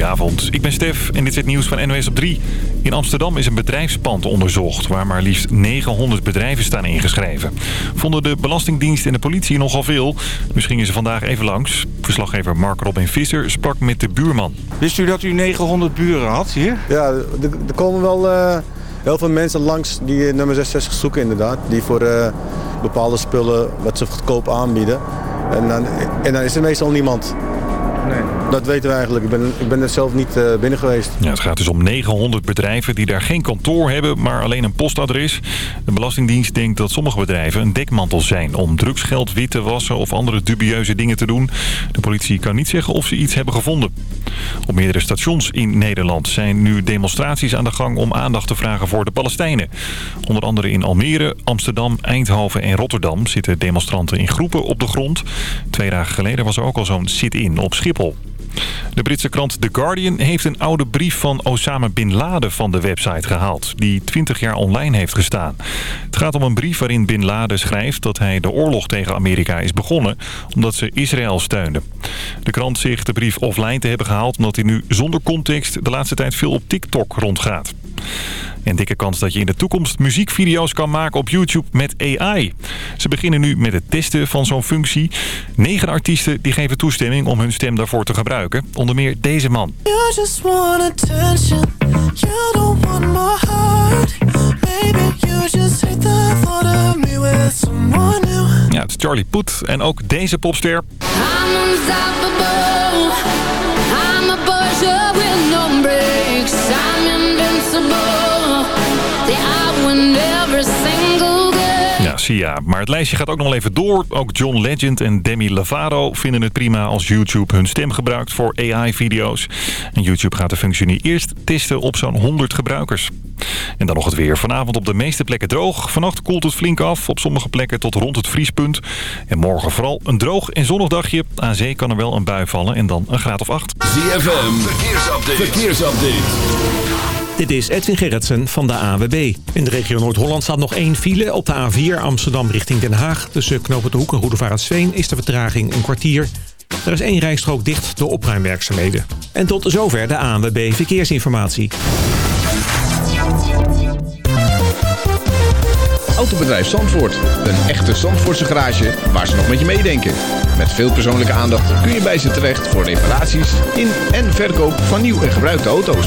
Goedenavond, ik ben Stef en dit is het nieuws van NOS op 3. In Amsterdam is een bedrijfspand onderzocht waar maar liefst 900 bedrijven staan ingeschreven. Vonden de Belastingdienst en de politie nogal veel. Dus gingen ze vandaag even langs. Verslaggever Mark Robin Visser sprak met de buurman. Wist u dat u 900 buren had hier? Ja, er, komen wel uh, heel veel mensen langs die nummer 66 zoeken inderdaad. Die voor uh, bepaalde spullen wat ze goedkoop aanbieden. En dan, en dan is er meestal niemand. Nee. Dat weten we eigenlijk. Ik ben, ik ben er zelf niet uh, binnen geweest. Ja, het gaat dus om 900 bedrijven die daar geen kantoor hebben, maar alleen een postadres. De Belastingdienst denkt dat sommige bedrijven een dekmantel zijn om drugsgeld wit te wassen of andere dubieuze dingen te doen. De politie kan niet zeggen of ze iets hebben gevonden. Op meerdere stations in Nederland zijn nu demonstraties aan de gang om aandacht te vragen voor de Palestijnen. Onder andere in Almere, Amsterdam, Eindhoven en Rotterdam zitten demonstranten in groepen op de grond. Twee dagen geleden was er ook al zo'n sit-in op Schiphol. De Britse krant The Guardian heeft een oude brief van Osama Bin Laden van de website gehaald... die 20 jaar online heeft gestaan. Het gaat om een brief waarin Bin Laden schrijft dat hij de oorlog tegen Amerika is begonnen... omdat ze Israël steunden. De krant zegt de brief offline te hebben gehaald... omdat hij nu zonder context de laatste tijd veel op TikTok rondgaat. En dikke kans dat je in de toekomst muziekvideo's kan maken op YouTube met AI. Ze beginnen nu met het testen van zo'n functie. Negen artiesten die geven toestemming om hun stem daarvoor te gebruiken. Onder meer deze man. You just want attention. You don't want my heart. Baby, you just hate the thought of me with someone new. Ja, het is Charlie Puth en ook deze popster. I'm Ja, Sia. Maar het lijstje gaat ook nog even door. Ook John Legend en Demi Lovato vinden het prima als YouTube hun stem gebruikt voor AI-video's. En YouTube gaat de functie nu eerst testen op zo'n 100 gebruikers. En dan nog het weer. Vanavond op de meeste plekken droog. Vannacht koelt het flink af. Op sommige plekken tot rond het vriespunt. En morgen vooral een droog en zonnig dagje. Aan zee kan er wel een bui vallen en dan een graad of 8. ZFM, verkeersupdate. verkeersupdate. Dit is Edwin Gerritsen van de AWB. In de regio Noord-Holland staat nog één file op de A4 Amsterdam richting Den Haag. Tussen Knopen de Hoek en Sveen is de vertraging een kwartier. Er is één rijstrook dicht door opruimwerkzaamheden. En tot zover de ANWB Verkeersinformatie. Autobedrijf Zandvoort. Een echte Zandvoortse garage waar ze nog met je meedenken. Met veel persoonlijke aandacht kun je bij ze terecht voor reparaties in en verkoop van nieuw en gebruikte auto's.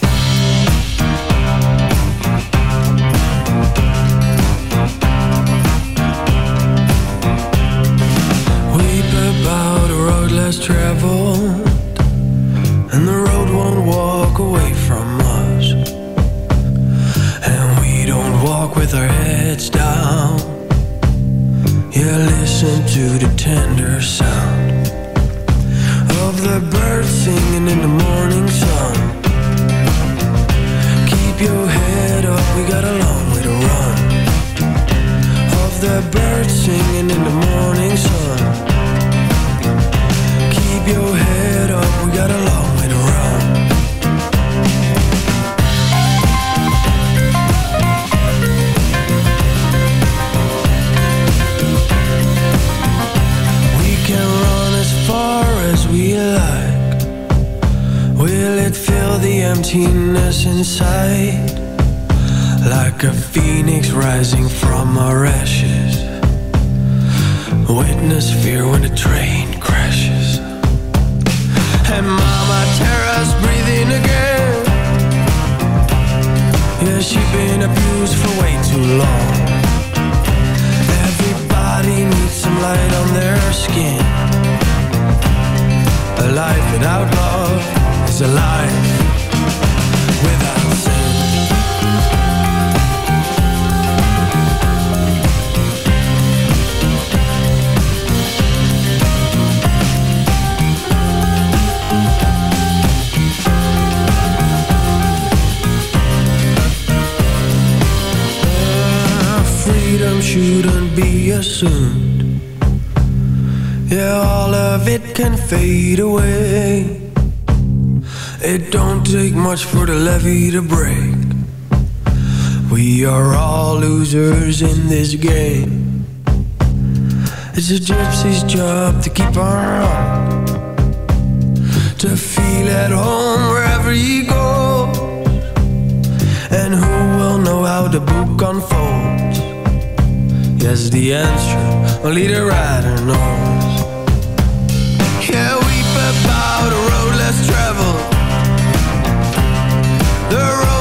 Less traveled And the road won't walk away from us. And we don't walk with our heads down. Yeah, listen to the tender sound Of the birds singing in the morning sun. Keep your head up, we got a long way to run. Of the birds singing in the morning phoenix rising from our ashes. Witness fear when a train crashes. And mama, Tara's breathing again Yeah, she's been abused for way too long Everybody needs some light on their skin A life without love is a life Yeah, all of it can fade away. It don't take much for the levee to break. We are all losers in this game. It's a gypsy's job to keep our own. To feel at home wherever he goes. And who will know how the book unfolds? Yes, the answer only the writer knows. Yeah, weep about a road less traveled. The road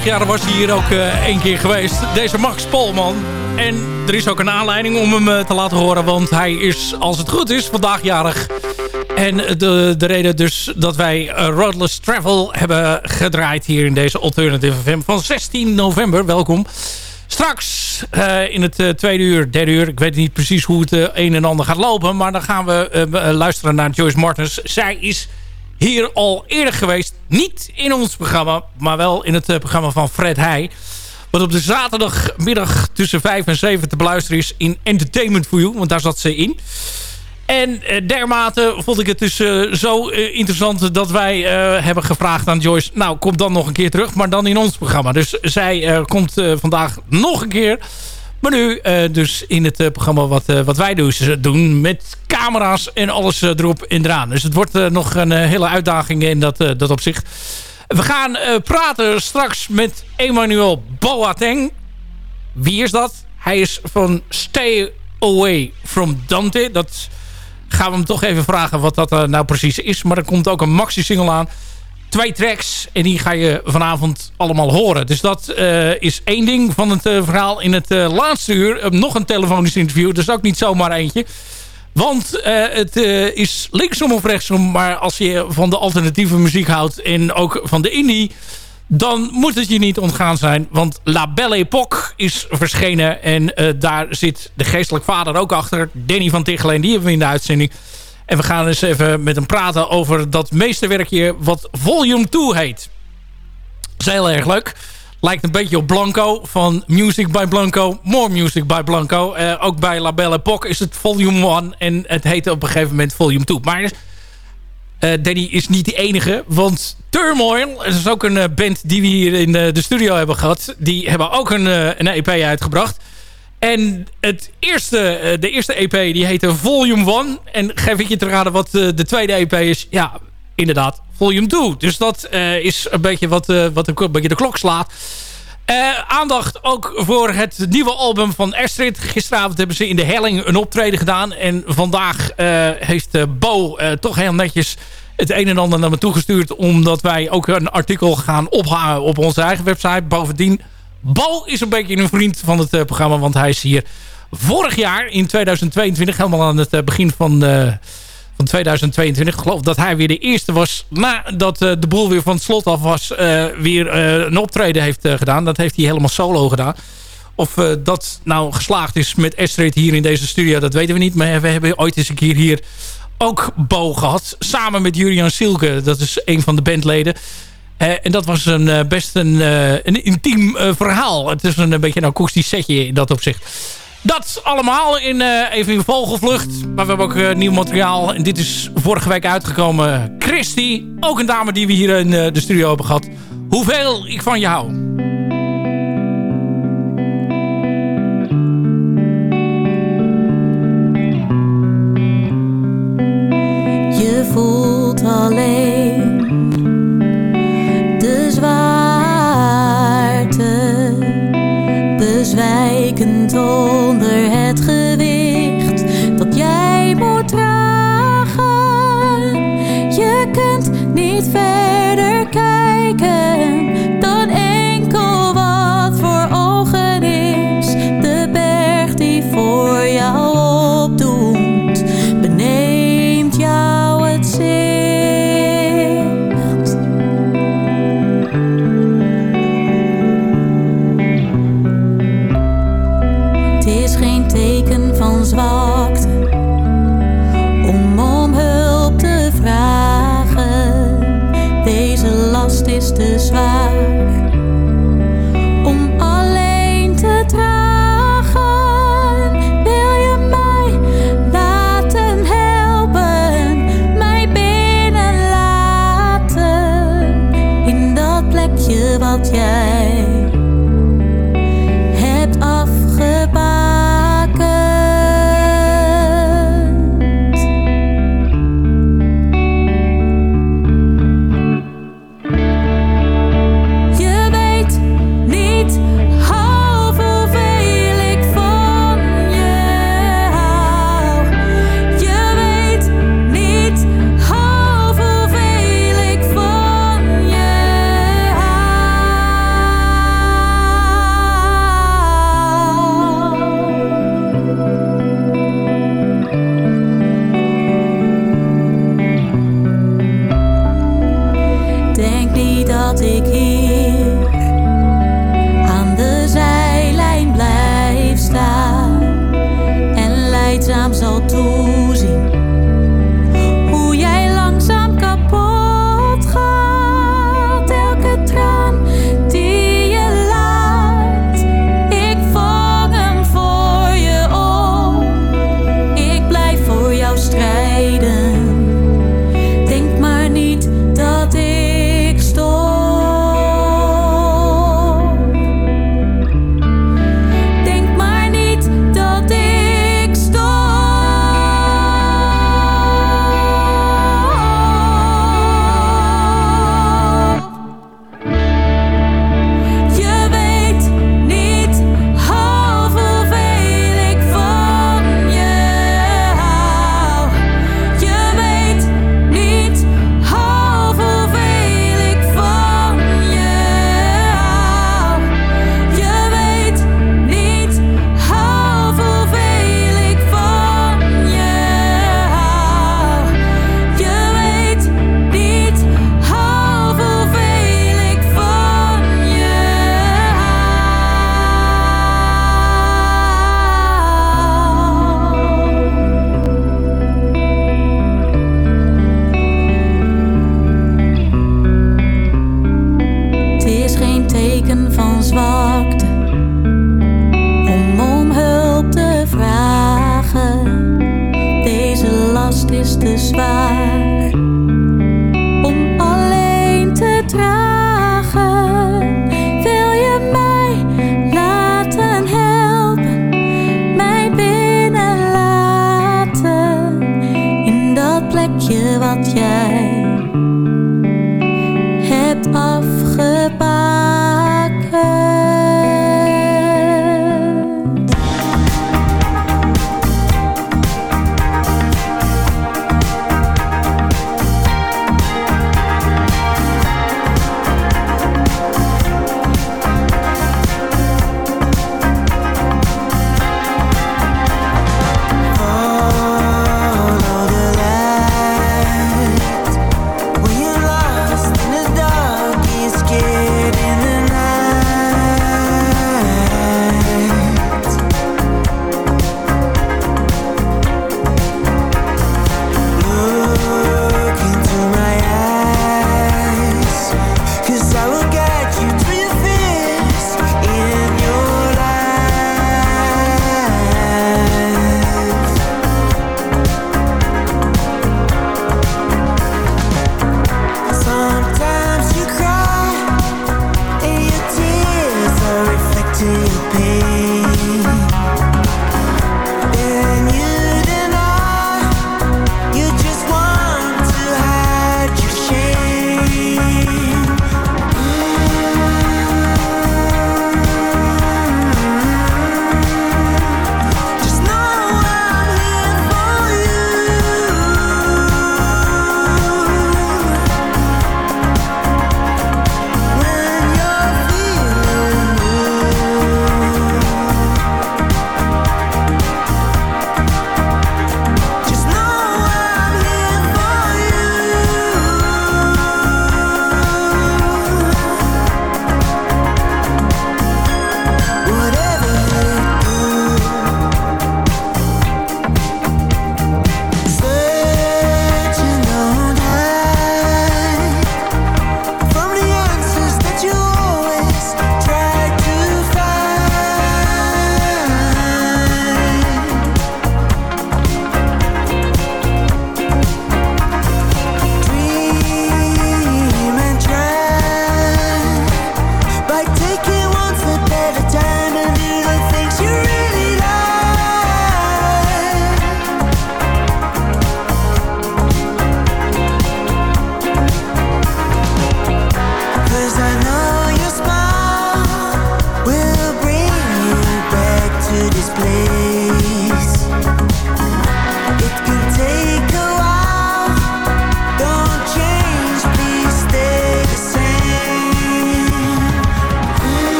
vorig jaar was hij hier ook eh één keer geweest. Deze Max Polman. En er is ook een aanleiding om hem eh, te laten horen. Want hij is, als het goed is, vandaag jarig. En de, de reden dus dat wij eh, Roadless Travel hebben gedraaid hier in deze Alternative FM van 16 november. Welkom. Straks in het tweede uur, derde uur, ik weet niet precies hoe het eh, een en ander gaat lopen. Maar dan gaan we luisteren naar Joyce Martens. Zij is hier al eerder geweest. Niet in ons programma, maar wel in het eh, programma van Fred Heij. Wat op de zaterdagmiddag tussen 5 en 7 te beluisteren is in Entertainment for You. Want daar zat ze in. En eh, dermate vond ik het dus eh, zo interessant dat wij hebben gevraagd aan Joyce... nou, kom dan nog een keer terug, maar dan in ons programma. Dus zij komt vandaag nog een keer. Maar nu eh, dus in het eh, programma wat, eh, wat wij dus doen... met camera's en alles erop en eraan. Dus het wordt nog een hele uitdaging in dat, dat opzicht. We gaan praten straks met Emmanuel Boateng. Wie is dat? Hij is van Stay Away from Dante. Dat gaan we hem toch even vragen wat dat nou precies is. Maar er komt ook een maxi-single aan. Twee tracks en die ga je vanavond allemaal horen. Dus dat eh, is één ding van het eh, verhaal. In het eh, laatste uur nog een telefonisch interview. Dus ook niet zomaar eentje. Want het is linksom of rechtsom. Maar als je van de alternatieve muziek houdt en ook van de indie... dan moet het je niet ontgaan zijn. Want La Belle Époque is verschenen. En daar zit de geestelijk vader ook achter. Danny van Ticheleen, die hebben we in de uitzending. En we gaan eens even met hem praten over dat meesterwerkje... wat Volume 2 heet. Dat is heel erg leuk. Lijkt een beetje op Blanco van Music by Blanco. More Music by Blanco. Eh, ook bij La Belle Époque is het Volume 1. En het heette op een gegeven moment Volume 2. Maar eh, Danny is niet de enige. Want Turmoil, dat is ook een eh, band die we hier in de studio hebben gehad. Die hebben ook een, een EP uitgebracht. En het eerste, eh, de eerste EP die heette Volume 1. En geef ik je te raden wat eh, de tweede EP is. Ja, inderdaad, Volume 2. Dus dat eh, is een beetje wat, eh, wat een, beetje de klok slaat. Aandacht ook voor het nieuwe album van Astrid. Gisteravond hebben ze in de Helling een optreden gedaan. En vandaag heeft Bo toch heel netjes het een en ander naar me toegestuurd. Omdat wij ook een artikel gaan ophangen op onze eigen website. Bovendien, Bo is een beetje een vriend van het eh, programma, want hij is hier vorig jaar in 2022, helemaal aan het eh, begin van, eh, van 2022. Ik geloof dat hij weer de eerste was nadat uh, de boel weer van het slot af was, weer een optreden heeft gedaan. Dat heeft hij helemaal solo gedaan. Of dat nou geslaagd is met Estrid hier in deze studio, dat weten we niet. Maar we hebben ooit eens een keer hier ook Bo gehad. Samen met Julian Silke, dat is een van de bandleden. Eh, en dat was een, eh, best een, eh, een intiem verhaal. Het is een, beetje een akoestisch setje in dat opzicht. Dat allemaal in, uh, even vogelvlucht. Maar we hebben ook nieuw materiaal. En dit is vorige week uitgekomen. Christy, ook een dame die we hier in de studio hebben gehad. Hoeveel ik van je hou. is geen teken van zwakte om om hulp te vragen. Deze last is te zwaar.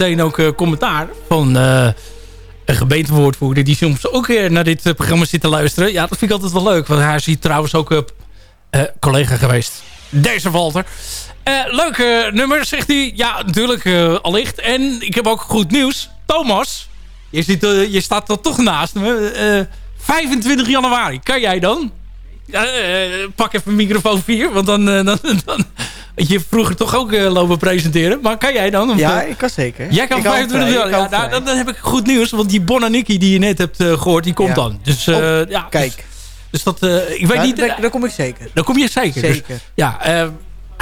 Meteen ook eh, commentaar van eh, een gemeentewoordvoerder... die soms ook weer naar dit eh, programma zit te luisteren. Ja, dat vind ik altijd wel leuk. Want is hier trouwens ook een collega geweest. Deze Walter. Eh leuke nummer, zegt hij. Ja, natuurlijk, allicht. En ik heb ook goed nieuws. Thomas, je, zit, je staat er toch naast me. Eh, 25 januari, kan jij dan? Pak even microfoon 4, want dan... dan, dan je vroeger toch ook eh, lopen presenteren. Maar kan jij dan? Of, Ja, eh, ik kan zeker. Jij kan Ik hou 25 vrij, jaar. Ja, nou, dan, dan heb ik goed nieuws. Want die Bonaniki die je net hebt eh, gehoord, die komt Ja. dan. Dus Oh, ja, Kijk, Dus, dus dat, ik weet daar, niet. daar, daar kom ik zeker. dan kom je zeker. Dus, Zeker. ja, eh,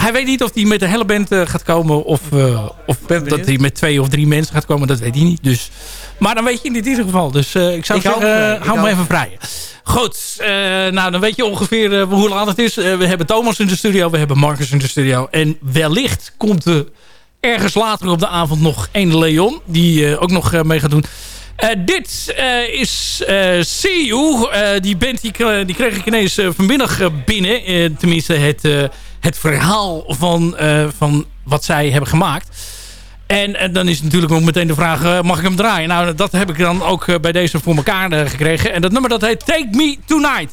hij weet niet of hij met de hele band eh, gaat komen. Of, eh, of dat hij met twee of drie mensen gaat komen. Dat weet hij niet. Dus, maar dan weet je in dit geval. Dus eh, ik zou Ik zeggen, hou me even vrij. Goed, nou dan weet je ongeveer hoe laat het is. We hebben Thomas in de studio. We hebben Marcus in de studio. En wellicht komt er ergens later op de avond nog een Leon. Die ook nog mee gaat doen. Dit is eh See You. Die band die, die kreeg ik ineens vanmiddag binnen. Tenminste het, het verhaal van, eh, van wat zij hebben gemaakt. En, dan is natuurlijk ook meteen de vraag, eh, mag ik hem draaien? Nou, dat heb ik dan ook eh, bij deze voor elkaar gekregen. En dat nummer dat heet Take Me Tonight.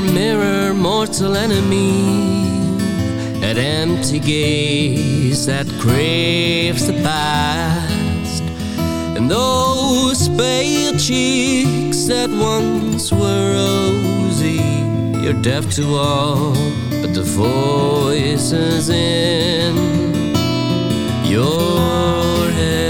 Mirror, mortal enemy. That empty gaze that craves the past. And those pale cheeks that once were rosy You're deaf to all but the voices in your head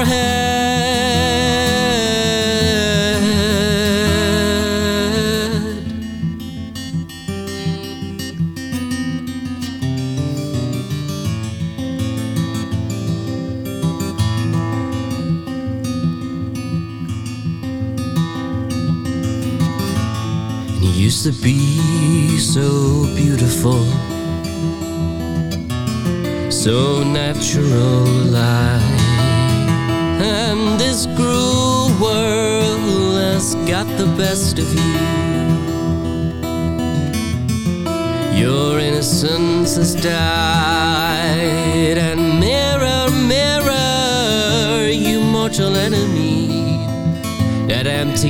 so beautiful, so natural alive. And this cruel world has got the best of you. Your innocence has died. And mirror, mirror, you mortal enemy that empty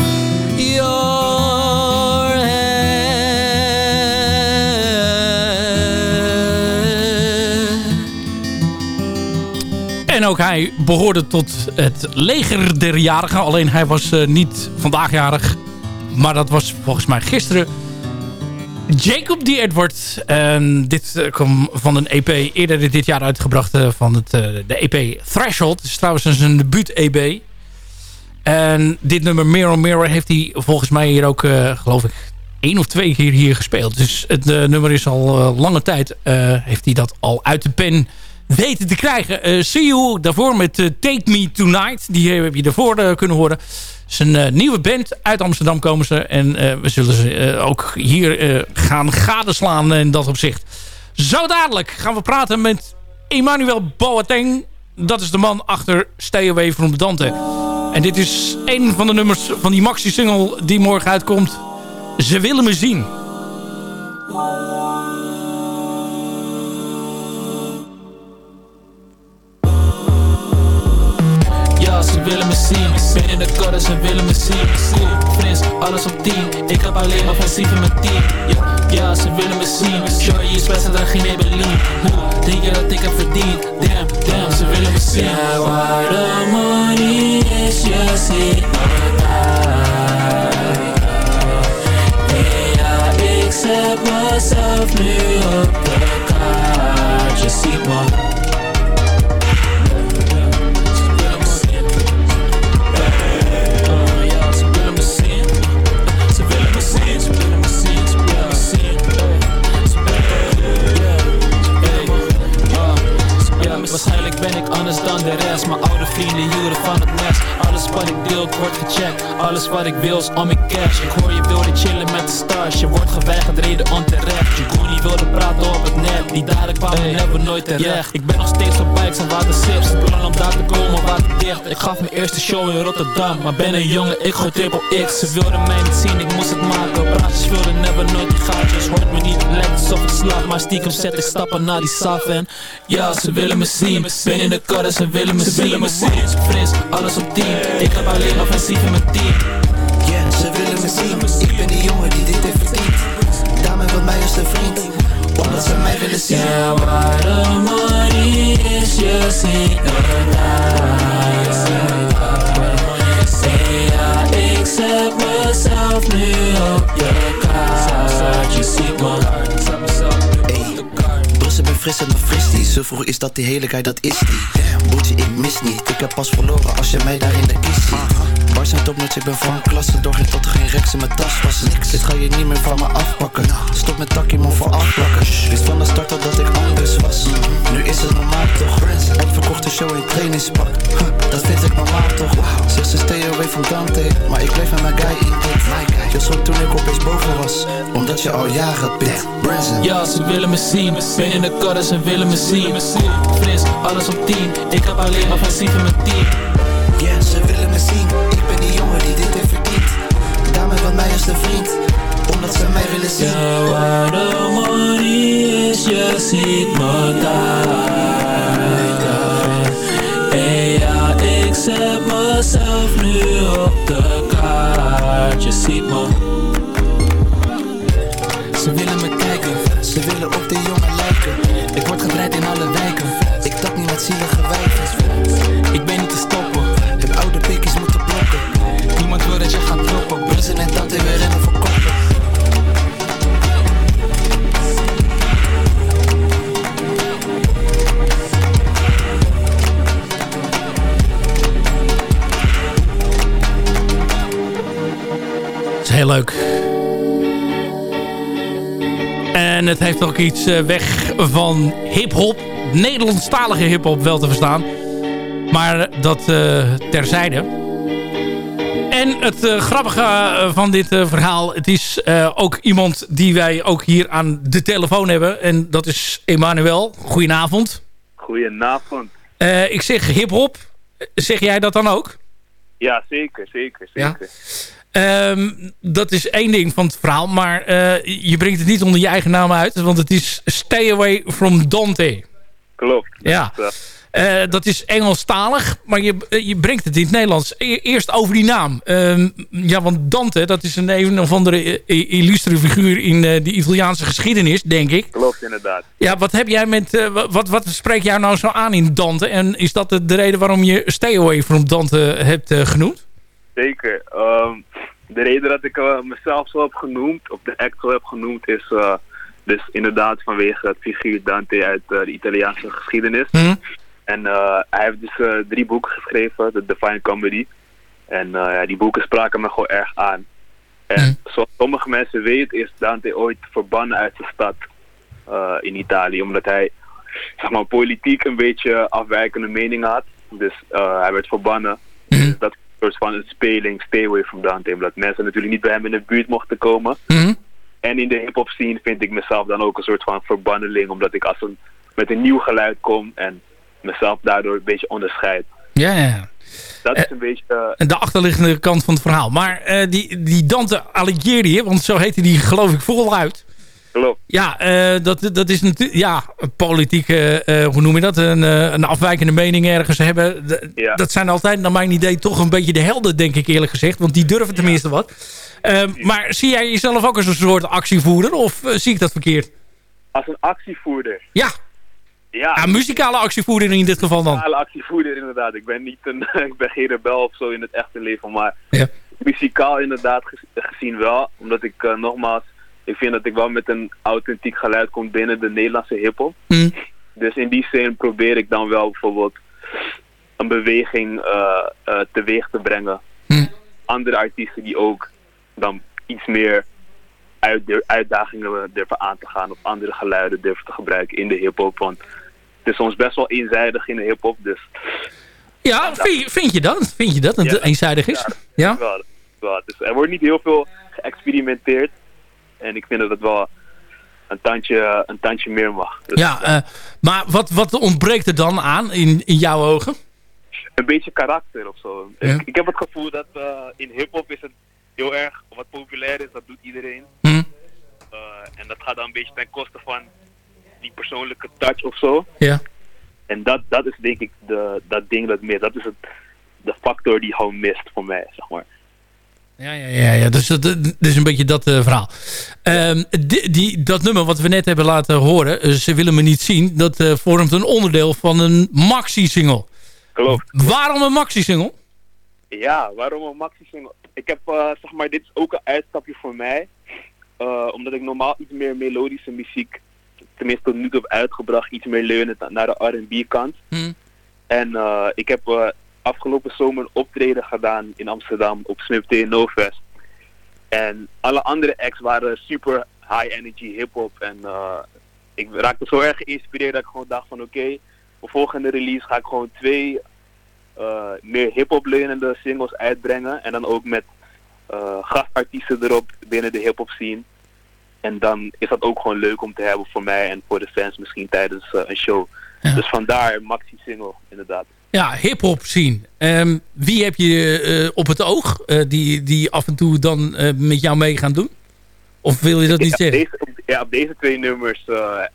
En ook hij behoorde tot het leger der jarigen. Alleen hij was eh, niet vandaag jarig. Maar dat was volgens mij gisteren. Jacob D. Edward. Dit eh, kwam van een EP eerder dit jaar uitgebracht. eh, van het, de EP Threshold. Het is trouwens zijn debuut-EP. En dit nummer Mirror Mirror heeft hij volgens mij hier ook, geloof ik, één of twee keer hier gespeeld. Dus het nummer is al lange tijd, heeft hij dat al uit de pen weten te krijgen. Eh See You daarvoor met eh, Take Me Tonight. Die heb je daarvoor eh, kunnen horen. Het is een eh, nieuwe band. Uit Amsterdam komen ze. En eh, we zullen ze eh, ook hier eh, gaan gadeslaan in dat opzicht. Zo dadelijk gaan we praten met Emmanuel Boateng. Dat is de man achter Stay Away from Dante. En dit is een van de nummers van die maxi-single die morgen uitkomt. Ze willen me zien. Ze willen me zien. Ben in de kudde, ze willen me zien. Fris, alles op 10. Ik heb alleen offensief in mijn team. Ja, ja, ze willen me zien. Je is best en geen Maybelline. Hoe denk je dat ik heb verdiend? Damn, damn, ze willen me zien. Waar de money is, je ziet me daar. Ja, ik zet mezelf nu op wat ik wil is om ik cash. Ik hoor je wilde chillen met de stars. Je wordt geweigerd reden onterecht. Je kon niet wilde praten op het net. Die daden kwamen hey. hebben nooit terecht. Ik Ik gaf mijn eerste show in Rotterdam Maar ben een jongen, ik gooi triple X. Ze wilden mij niet zien, ik moest het maken. Praatjes wilden never nooit die gaatjes. Hoort me niet, lijkt alsof ik slaap Maar stiekem zet ik stappen naar die saf. En Ja, ze willen me zien. Ben in de kar ze willen me zien. me zien. Fris, alles op 10 Ik heb alleen offensief in mijn team. Yeah, ze willen me zien. Ik ben die jongen die dit heeft verdiend. Dame wil mij als een vriend Omdat ze mij willen zien. De money is Je Hey, ja, ik zet mezelf nu op je Je ziet me. Brussel ben fris en mijn fristie Zo vroeg is dat die hele guy, dat is die. Boetje, ik mis niet. Ik heb pas verloren als je mij daar in de kist ziet Zijn topnuts, ik ben van klasse. Doorgaan tot er geen rechts in mijn tas was Dit ga je niet meer van me afpakken. Stop met takkie, man voor afplakken. Wist van de start al dat ik anders was. Nu is het normaal toch? Uitverkochte show in trainingspak. Dat vind ik normaal toch? Zeg ze stay away van Dante. Maar ik blijf met mijn guy in dit Je schrok toen ik opeens boven was. Omdat je al jaren pit Branson Ja, ze willen me zien. Ben in de kar, ze willen me zien. Fris, alles op 10 Ik heb alleen offensief in mijn team Yeah, ze willen me zien. Ik ben die jongen die het heeft ook iets eh, weg van hip-hop. Nederlandstalige hip-hop wel te verstaan. Maar dat uh, terzijde. En het uh, grappige van dit verhaal... het is ook iemand die wij ook hier aan de telefoon hebben. En dat is Emmanuel. Goedenavond. Goedenavond. ik zeg hip-hop. Zeg jij dat dan ook? Ja, zeker, zeker, zeker. Ja? Um, dat is één ding van het verhaal. Maar uh, je brengt het niet onder je eigen naam uit. Want het is Stay Away from Dante. Klopt. Ja. Uh, dat is Engelstalig. Maar je, je brengt het in het Nederlands. E eerst over die naam. Uh, ja, want Dante, dat is een een of andere illustre figuur in de Italiaanse geschiedenis, denk ik. Klopt, inderdaad. Ja, wat heb jij met... Uh, wat, wat spreekt jou nou zo aan in Dante? En is dat de, de reden waarom je Stay Away from Dante hebt genoemd? Zeker. Um, de reden dat ik uh, mezelf zo heb genoemd, of de act zo heb genoemd, is uh, dus inderdaad vanwege het figuur Dante uit uh, de Italiaanse geschiedenis. Mm. En hij heeft dus drie boeken geschreven, de Divine Comedy. En ja, die boeken spraken me gewoon erg aan. En mm. zoals sommige mensen weten is Dante ooit verbannen uit zijn stad in Italië, omdat hij zeg maar, politiek een beetje afwijkende mening had. Dus hij werd verbannen. Mm. Dus dat soort van een speling, stay away from Dante. Omdat mensen natuurlijk niet bij hem in de buurt mochten komen. Mm -hmm. En in de hip-hop scene vind ik mezelf dan ook een soort van verbanneling. Omdat ik als een, met een nieuw geluid kom en mezelf daardoor een beetje onderscheid. Ja, ja. Dat is een beetje... Uh, de achterliggende kant van het verhaal. Maar uh, die, die Dante Alighieri, want zo heette die geloof ik voluit. Klopt. Ja, uh, dat, dat is natuurlijk ja, een politieke, uh, hoe noem je dat, een, uh, een afwijkende mening ergens hebben. Ja. Dat zijn altijd, naar mijn idee, toch een beetje de helden, denk ik eerlijk gezegd. Want die durven tenminste ja. wat. maar zie jij jezelf ook als een soort actievoerder of zie ik dat verkeerd? Als een actievoerder? Ja. Ja, ja muzikale actievoerder in dit geval dan. Muzikale actievoerder inderdaad. Ik ben, niet een, ik ben geen rebel of zo in het echte leven, maar ja. muzikaal inderdaad gezien wel. Omdat ik nogmaals ik vind dat ik wel met een authentiek geluid kom binnen de Nederlandse hiphop. Mm. Dus in die zin probeer ik dan wel bijvoorbeeld een beweging uh, uh, teweeg te brengen. Mm. Andere artiesten die ook dan iets meer uit, uitdagingen durven aan te gaan of andere geluiden durven te gebruiken in de hiphop. Want het is soms best wel eenzijdig in de hiphop. Dus Ja, vind, vind je dat? Vind je dat het Ja. eenzijdig is? Ja? Wel, wel. Dus er wordt niet heel veel geëxperimenteerd. En ik vind dat het wel een tandje, een tandje meer mag. Dus Ja, eh, maar wat, wat ontbreekt er dan aan in, in jouw ogen? een beetje karakter of zo. Ja. Ik, ik heb het gevoel dat eh, in hip-hop is het heel erg wat populair is, dat doet iedereen. Hm. Eh, en dat gaat dan een beetje ten koste van die persoonlijke touch of zo. Ja. En dat, dat is denk ik de, dat ding dat mist. Dat is het, de factor die gewoon mist voor mij, zeg maar. Ja, ja, ja, ja. Dus dat, is een beetje dat eh, verhaal. Ehm, die, die, dat nummer wat we net hebben laten horen, eh, Ze willen me niet zien, dat eh, vormt een onderdeel van een maxi-single. Klopt. Waarom een maxi-single? Ja, waarom een maxi single? Ik heb, zeg maar, dit is ook een uitstapje voor mij. Omdat ik normaal iets meer melodische muziek, tenminste tot nu toe heb uitgebracht, iets meer leunend naar de R&B kant. Hm. En ik heb afgelopen zomer een optreden gedaan in Amsterdam op Snup No Fest. En alle andere acts waren super high energy hip hop. En eh, ik raakte zo erg geïnspireerd dat ik gewoon dacht van oké, voor volgende release ga ik gewoon twee eh, meer hip-hop leunende singles uitbrengen. En dan ook met eh, gastartiesten erop binnen de hip-hop scene. En dan is dat ook gewoon leuk om te hebben voor mij en voor de fans misschien tijdens een show. Dus vandaar een maxi-single, inderdaad. Ja, hip-hop scene. Ehm, wie heb je eh, op het oog eh, die, die af en toe dan eh, met jou mee gaan doen? Of wil je dat niet Ja, zeggen? Deze, op, ja, op deze twee nummers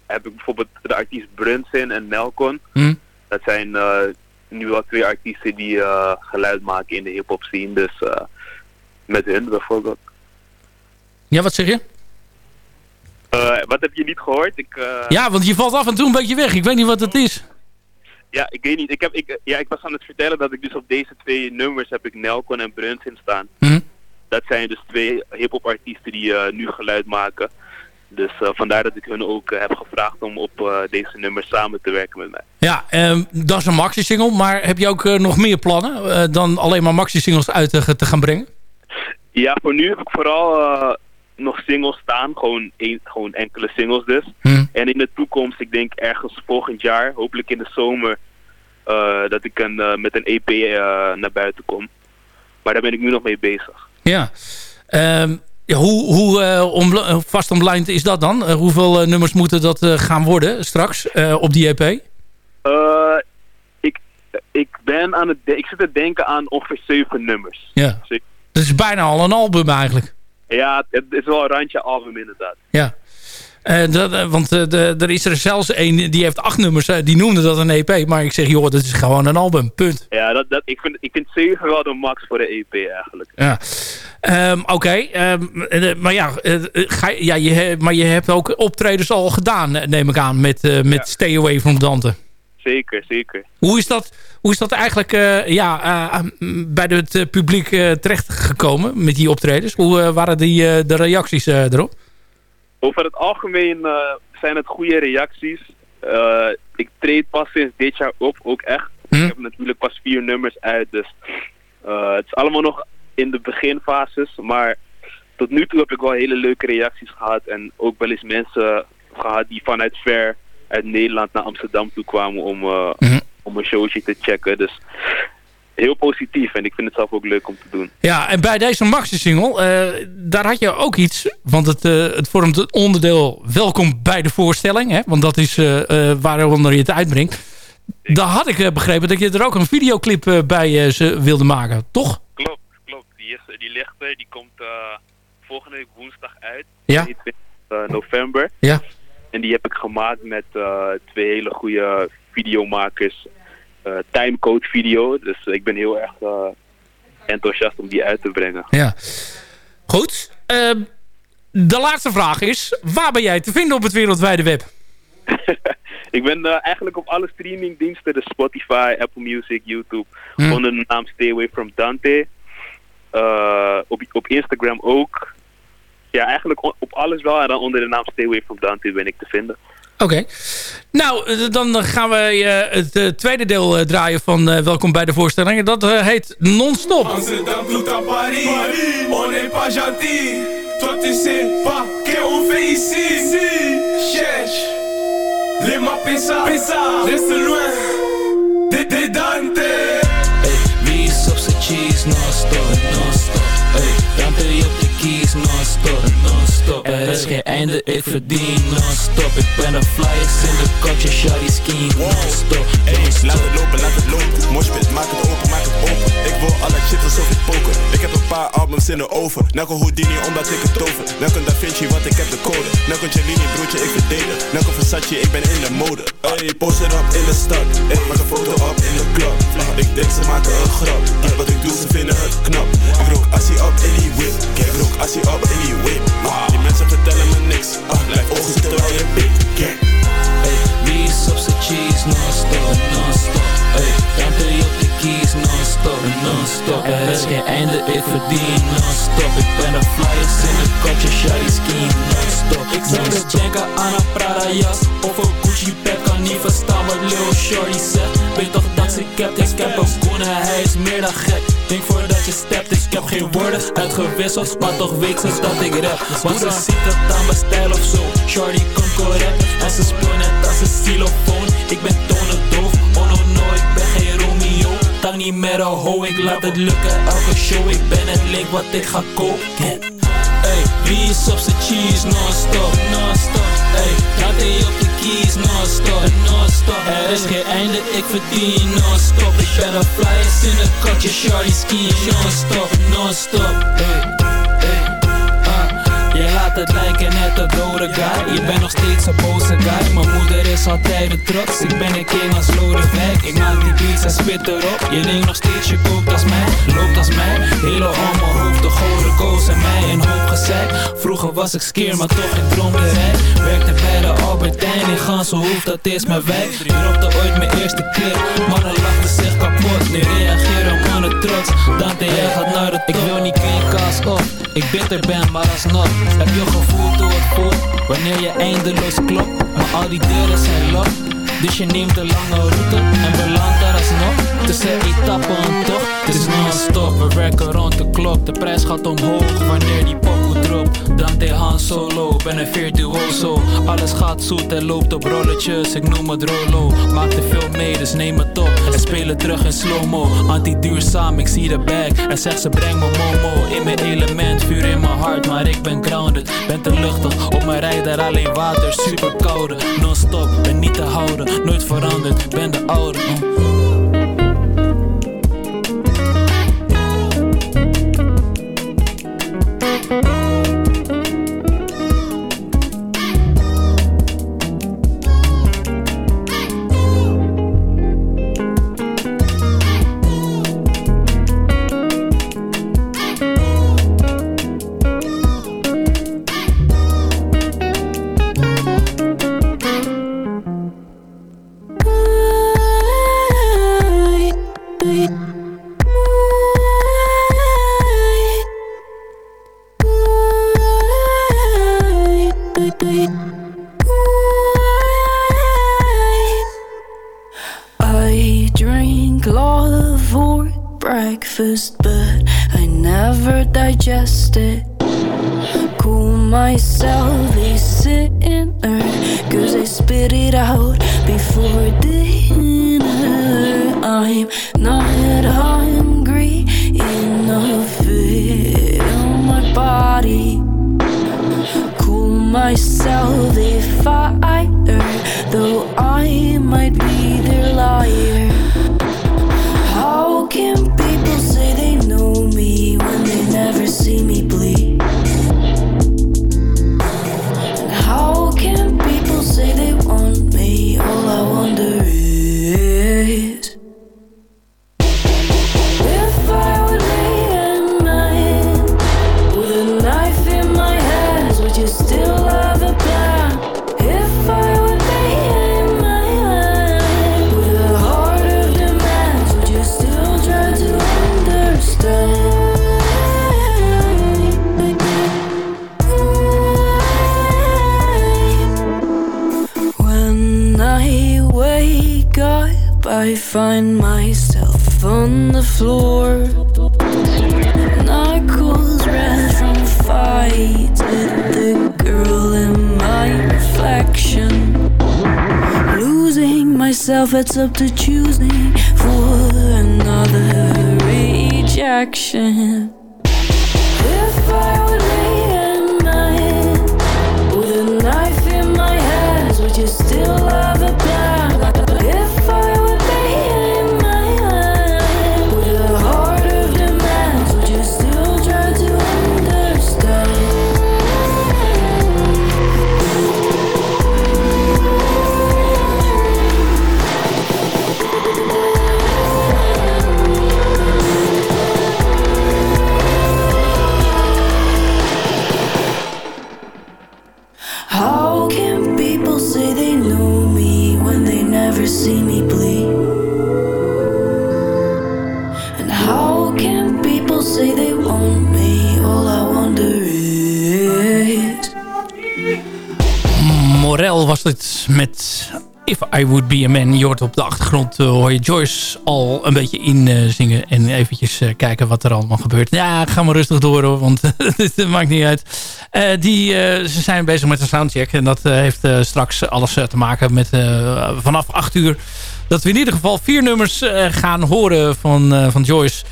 heb ik bijvoorbeeld de artiest Brunson en Melkon. Hm? Dat zijn nu al twee artiesten die geluid maken in de hip-hop scene. Dus met hun bijvoorbeeld. Ja, wat zeg je? Wat heb je niet gehoord? Ik, Ja, want je valt af en toe een beetje weg. Ik weet niet wat het is. Ja, ik weet niet. Ik, heb, ik, ja, ik was aan het vertellen dat ik dus op deze twee nummers heb ik Nelcon en Brunson staan. Hm? Dat zijn dus twee hip-hop artiesten die eh, nu geluid maken. Dus eh, vandaar dat ik hun ook eh, heb gevraagd om op deze nummers samen te werken met mij. Ja, ehm, dat is een maxi-single. Maar heb je ook nog meer plannen dan alleen maar maxi-singles uit te, gaan brengen? Ja, voor nu heb ik vooral nog singles staan. Gewoon, één, gewoon enkele singles dus. Hm. En in de toekomst, ik denk ergens volgend jaar, hopelijk in de zomer, eh, dat ik een, eh, met een EP eh, naar buiten kom. Maar daar ben ik nu nog mee bezig. Ja. Ehm, ja hoe hoe vast omlijnd is dat dan? Hoeveel nummers moeten dat gaan worden straks op die EP? Ik, ik ben aan het, ik zit te denken aan ongeveer zeven nummers. Ja. Dat is bijna al een album eigenlijk. Ja, het is wel een randje album inderdaad. Ja. Eh, dat, eh, want eh, er is er zelfs een die heeft acht nummers. die noemde dat een EP. Maar ik zeg, joh, dat is gewoon een album. Punt. Ja, dat, dat, ik, vind, ik vind zeven wel de max voor de EP eigenlijk. Ja. Ehm, Oké, ehm, eh, maar ja, ga, ja je, maar je hebt ook optredens al gedaan, neem ik aan, met, met Stay Away from Dante. Zeker, zeker. Hoe is dat, hoe is dat eigenlijk eh, ja, eh, mm, bij het eh, publiek eh, terechtgekomen met die optredens? Hoe eh, waren die, eh, de reacties eh, erop? Over het algemeen eh, zijn het goede reacties. Eh, ik treed pas sinds dit jaar op, ook echt. Hm? Ik heb natuurlijk pas vier nummers uit, dus eh, het is allemaal nog in de beginfases. Maar tot nu toe heb ik wel hele leuke reacties gehad. En ook wel eens mensen gehad die vanuit ver uit Nederland naar Amsterdam toe kwamen om, eh, Mhm. om een showtje te checken. Dus heel positief en ik vind het zelf ook leuk om te doen. Ja, en bij deze maxi-single, eh, daar had je ook iets. Want het, eh, het vormt het onderdeel welkom bij de voorstelling. Hè? Want dat is eh eh, waaronder je het uitbrengt. Daar had ik begrepen dat je er ook een videoclip bij eh, ze wilde maken, toch? Klopt, klopt. Die, is, die ligt er. Die komt eh, volgende week woensdag uit. Ja. 22 november. Ja. En die heb ik gemaakt met eh, twee hele goede videomakers. eh timecode video. Dus ik ben heel erg eh, enthousiast om die uit te brengen. Ja. Goed. ehm, de laatste vraag is, waar ben jij te vinden op het wereldwijde web? Ik ben eigenlijk op alle streamingdiensten, dus Spotify, Apple Music, YouTube, Hm. onder de naam Stay Away From Dante. Op, op Instagram ook. Ja, eigenlijk op alles wel. En dan onder de naam Stay Away From Dante ben ik te vinden. Oké. Nou, eh, dan gaan we eh, het eh, tweede deel eh, draaien van eh, Welkom bij de voorstelling. Dat eh, heet Non-Stop. Amsterdam doet aan Paris. On n'est pas gentil. Toi tu sais pas qu'on fait ici. Cherche. Les mains. Reste loin. De, de Dante. cheese non-stop, non-stop Ey, Dante op non-stop, non-stop. Er is geen einde, ik verdien non-stop. Ik ben een flyers in de kotje, shawty skiing non-stop. Ey, laat het lopen, laat het lopen. Moshpit, maak het open, maak het open. Ik wil alle shit alsof ik poker. Ik heb een paar albums in de oven. Nelke Houdini, omdat ik het tover. Nelke Da Vinci, want ik heb de code. Nelke Cellini, broertje, ik verdedig. Nelke Versace, ik ben in de mode. Ey, post it up in de stad. Ik maak een foto op in de club. Ik denk ze maken een grap. Wat ik doe, ze vinden het knap. Ik rook assie op in die whip. Ik rook assie op in die whip Die mensen vertellen me niks. Ah, Blijf ogen terwijl je pik Gang. Ey, wie is op zijn cheese non-stop, non-stop? Ey, Dante op de keys non-stop, non-stop. Er is geen einde, ik verdien non-stop. Ik ben een flyers in de kotje, shawty skiing non-stop. Ik zou dus denken aan een Prada jas Of een Gucci pet, kan niet verstaan wat Lil Shorty zegt. Weet toch ze capt, ik heb een koen en hij is meer dan gek. Denk voordat je stept, ik heb geen woorden uitgewisseld. Maar toch weet ze dat ik rap. Want ze ziet het aan mijn stijl of zo. Shorty komt correct. En ze speelt net als een xylofoon. Ik ben tonen doof, oh no no, ik ben geen Romeo. Tang niet met een ho, ik laat het lukken. Elke show Ik ben het link wat ik ga koken. Ey, wie is op zijn cheese non-stop, non-stop. Ey, laat hij op keys non-stop, non-stop. Er is geen einde, ik verdien non-stop. Ik ben een in een kotje, shorty skiing non-stop, non-stop. Ey, het lijken net een dode guy. Je bent nog steeds een boze guy. Mijn moeder is altijd een trots. Ik ben een king als Lodewijk. Ik maak die beats en spit erop. Je denkt nog steeds je koopt als mij. Loopt als mij. Hele om mijn hoofd De gouden koos en mij. Een hoop Vroeger was ik skeer maar toch ik droomde rijk. Werkte bij de Albertijn in Gansenhoef Dat is mijn wijk. Dropte ooit mijn eerste clip Mannen lachten zich kapot. Nu reageren mannen trots. Dante jij gaat naar de top Ik wil niet kaas op. Ik bitter ben maar alsnog. Heb je gevoeld hoe het voelt? Wanneer je eindeloos klopt. Maar al die deuren zijn lock. Dus je neemt de lange route En belandt daar alsnog Tussen etappen en toch Het is non-stop. We werken rond de klok. De prijs gaat omhoog. Wanneer die pokoe dropt Dante Han Solo. Ben een virtuoso. Alles gaat zoet en loopt op rolletjes. Ik noem het Rolo. Maak te veel mee dus neem het op. En spelen terug in slow-mo. Anti-duurzaam ik zie de bag En zegt ze breng me momo In mijn element. Vuur in mijn hart Maar ik ben grounded. Ben te luchtig. Op mijn rij daar alleen water. Super koude Non-stop Ben niet te houden. Nooit veranderd. Ben de oude I I find myself on the floor. Knuckles red from fights with the girl in my reflection. Losing myself it's up to choosing for another rejection. Met If I Would Be A Man. Je op de achtergrond eh, hoor je Joyce al een beetje inzingen zingen en eventjes eh, kijken wat er allemaal gebeurt. Ja, ga maar rustig door hoor, want het maakt niet uit. Eh, die, eh, ze zijn bezig met een soundcheck en dat eh, heeft eh, straks alles eh, te maken met eh, vanaf 8 uur dat we in ieder geval vier nummers eh, gaan horen van, eh, van Joyce.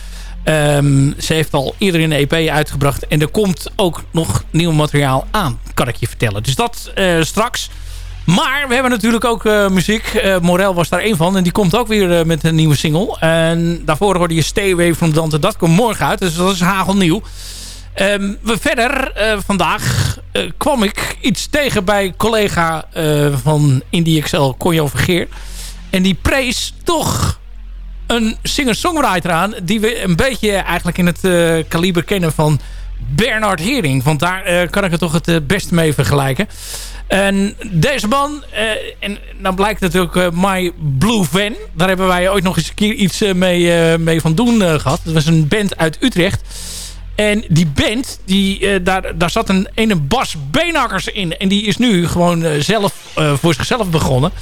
Ehm, ze heeft al eerder een EP uitgebracht. En er komt ook nog nieuw materiaal aan, kan ik je vertellen. Dus dat eh, straks. Maar we hebben natuurlijk ook eh, muziek. Eh, Morel was daar één van. En die komt ook weer eh, met een nieuwe single. En daarvoor hoorde je Stay Away from Dante. Dat komt morgen uit. Dus dat is hagelnieuw. Ehm, we verder vandaag kwam ik iets tegen bij collega van Indie XL, Conjo Vergeer. En die prees toch een singer-songwriter aan... die we een beetje eigenlijk in het kaliber kennen van Bernard Hering. Want daar kan ik het toch het beste mee vergelijken. En deze man, eh, en dan blijkt natuurlijk eh, My Blue Van. Daar hebben wij ooit nog eens een keer iets eh, mee, mee van doen eh, gehad. Dat was een band uit Utrecht. En die band, die, daar, daar zat een ene Bas Beenhakkers in. En die is nu gewoon zelf voor zichzelf begonnen.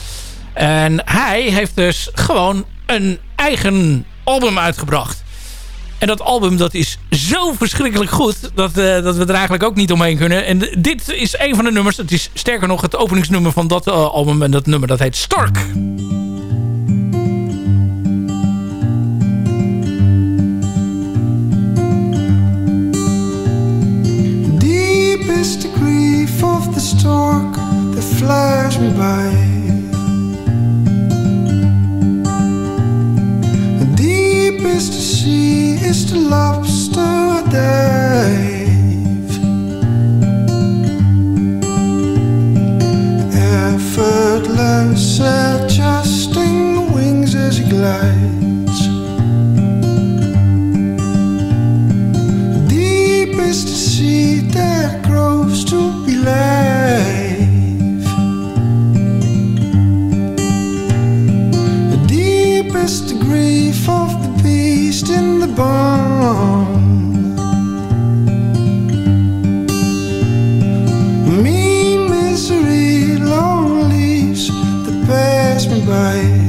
En hij heeft dus gewoon een eigen album uitgebracht. En dat album dat is zo verschrikkelijk goed... Dat, eh, dat we er eigenlijk ook niet omheen kunnen. En dit is een van de nummers. Het is sterker nog het openingsnummer van dat eh, album. En dat nummer dat heet Stork. Deepest grief of the stork that flies me by. is to see is the lobster dive. Effortless, adjusting wings as he glides. Deep is the sea that grows to be left. Barn. Mean misery, long leaves that pass me by.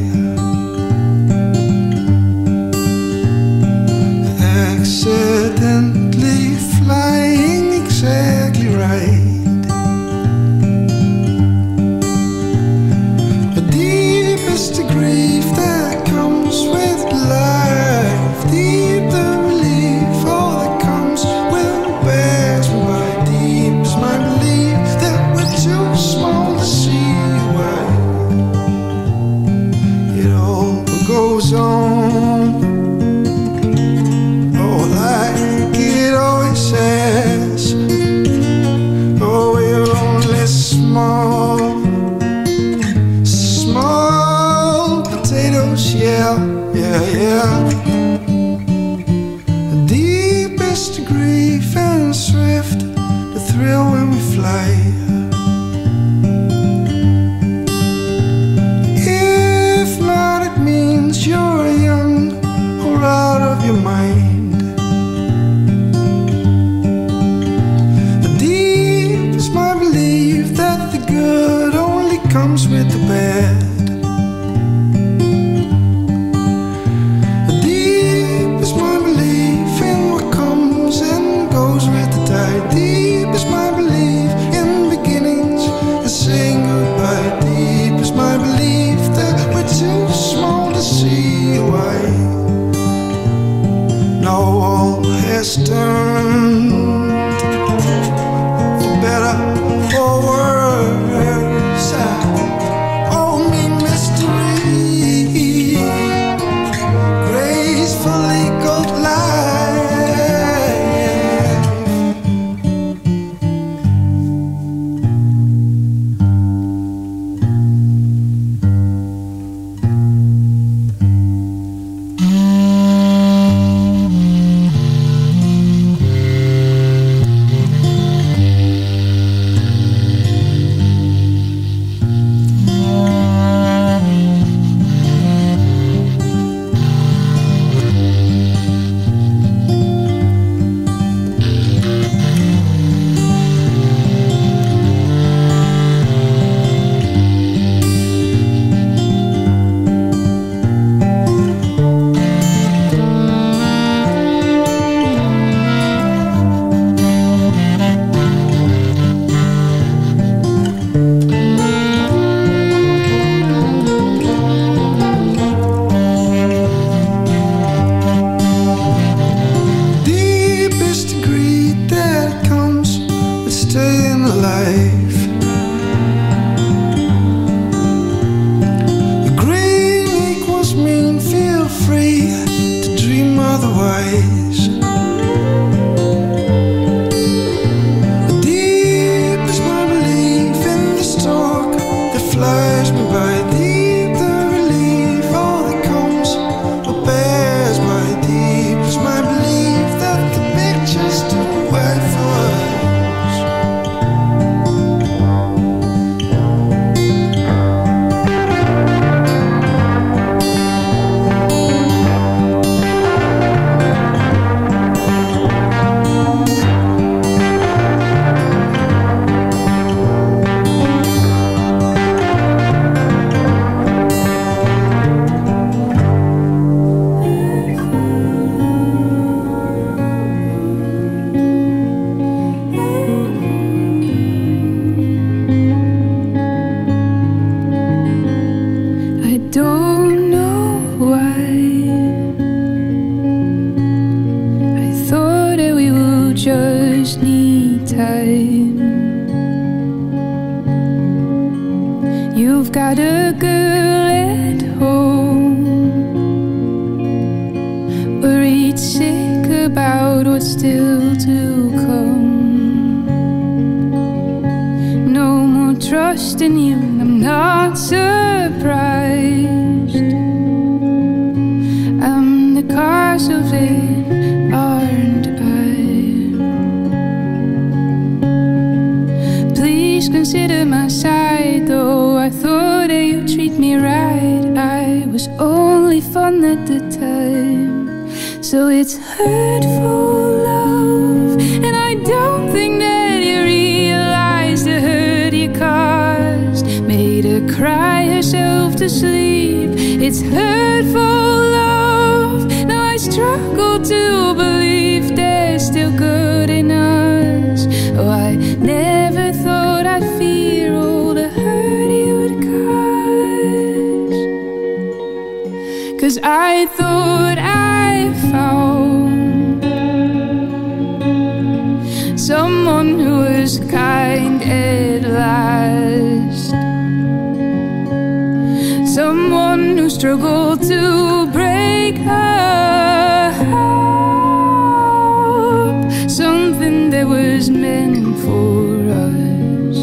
Was meant for us.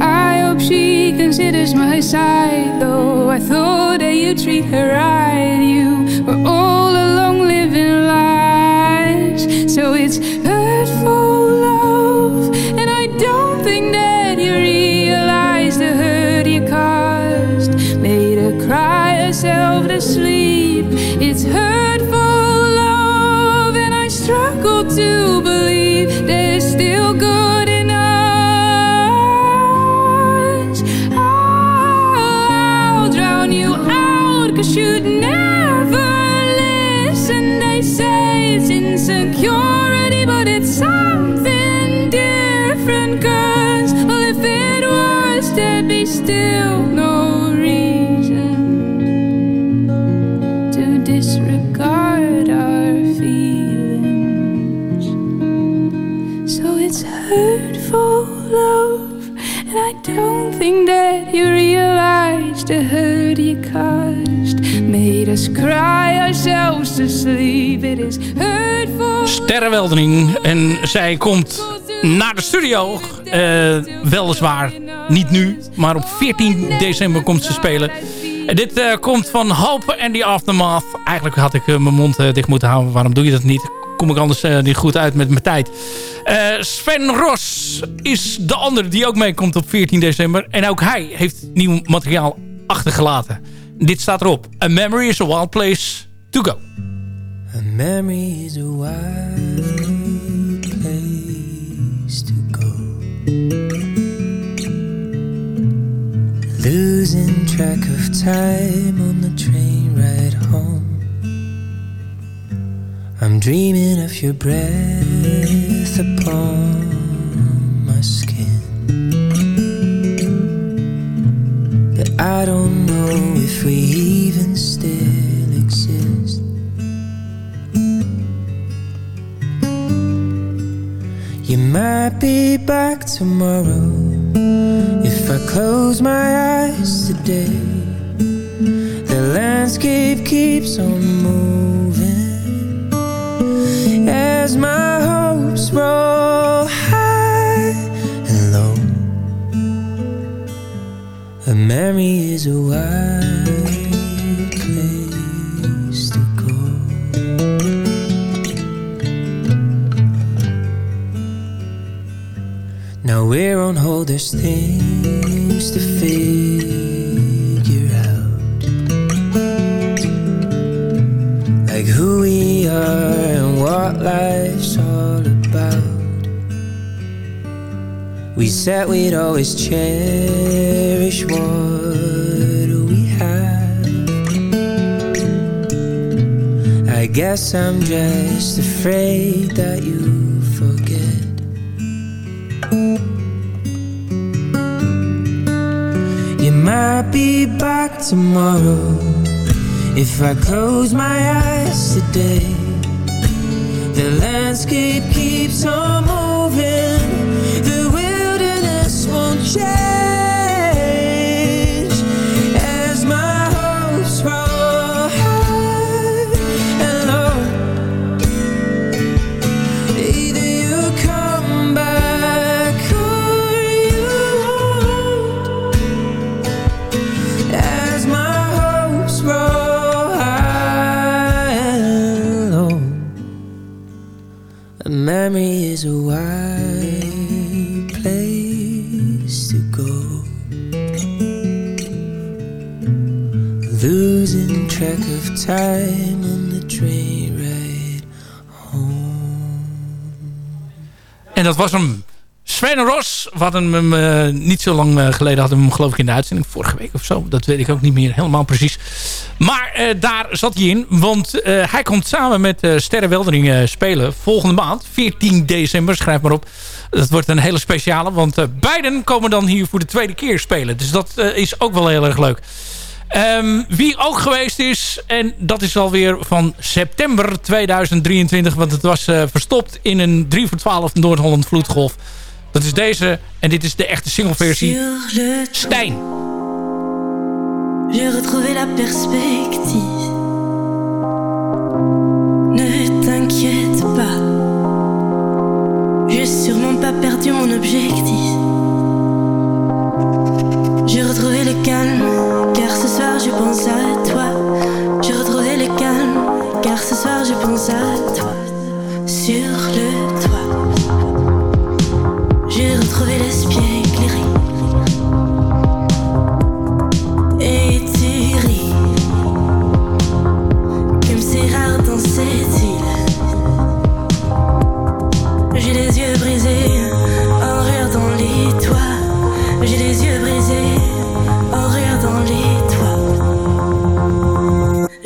I hope she considers my side, though I thought that you treat her right. You were all along living lies, so it's cry ourselves to sleep. It is. Sterrenweldering. En zij komt naar de studio. Eh, weliswaar niet nu, maar op 14 december komt ze spelen. En dit eh, komt van Hope and the Aftermath. Eigenlijk had ik eh, mijn mond dicht moeten houden. Waarom doe je dat niet? Kom ik anders niet goed uit met mijn tijd. Sven Ros is de andere die ook meekomt op 14 december. En ook hij heeft nieuw materiaal achtergelaten. Dit staat erop. A memory is a wild place to go. A memory is a wild place to go. Losing track of time on the train ride home. I'm dreaming of your breath upon my skin. But I don't if we even still exist. You might be back tomorrow if I close my eyes today. The landscape keeps on moving as my hopes roll high A memory is a wild place to go. Now we're on hold, there's things to figure out. Like who we are and what life's We said we'd always cherish what we have. I guess I'm just afraid that you forget. You might be back tomorrow if I close my eyes today. The landscape keeps on moving, the dat was hem. Sven Ros, we hadden hem eh, niet zo lang eh, geleden we hem geloof ik in de uitzending. Vorige week of zo. Dat weet ik ook niet meer helemaal precies. Maar eh, daar zat hij in. Want hij komt samen met Sterre Weldering spelen volgende maand. 14 december, schrijf maar op. Dat wordt een hele speciale. Want beiden komen dan hier voor de tweede keer spelen. Dus dat is ook wel heel erg leuk. Ehm, wie ook geweest is, en dat is alweer van september 2023... want het was eh, verstopt in een 3 voor 12 Noord-Holland vloedgolf. Dat is deze, en dit is de echte singleversie. Stijn. J'ai retrouvé la perspective. Ne t'inquiète pas, j'ai sûrement pas perdu mon objectif.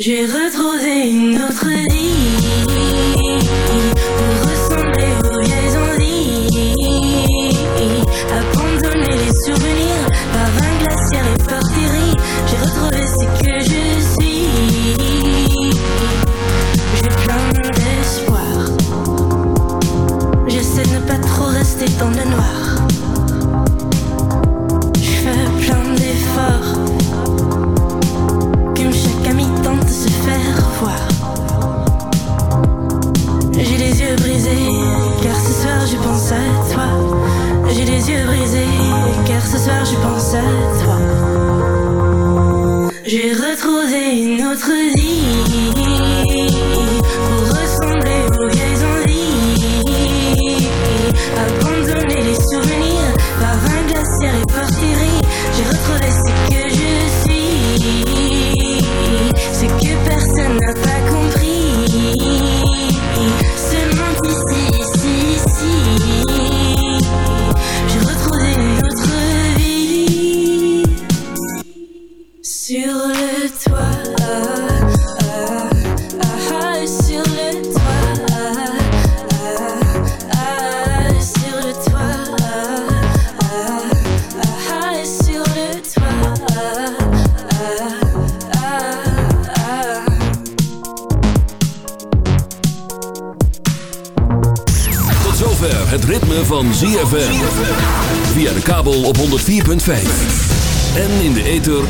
J'ai retrouvé une autre vie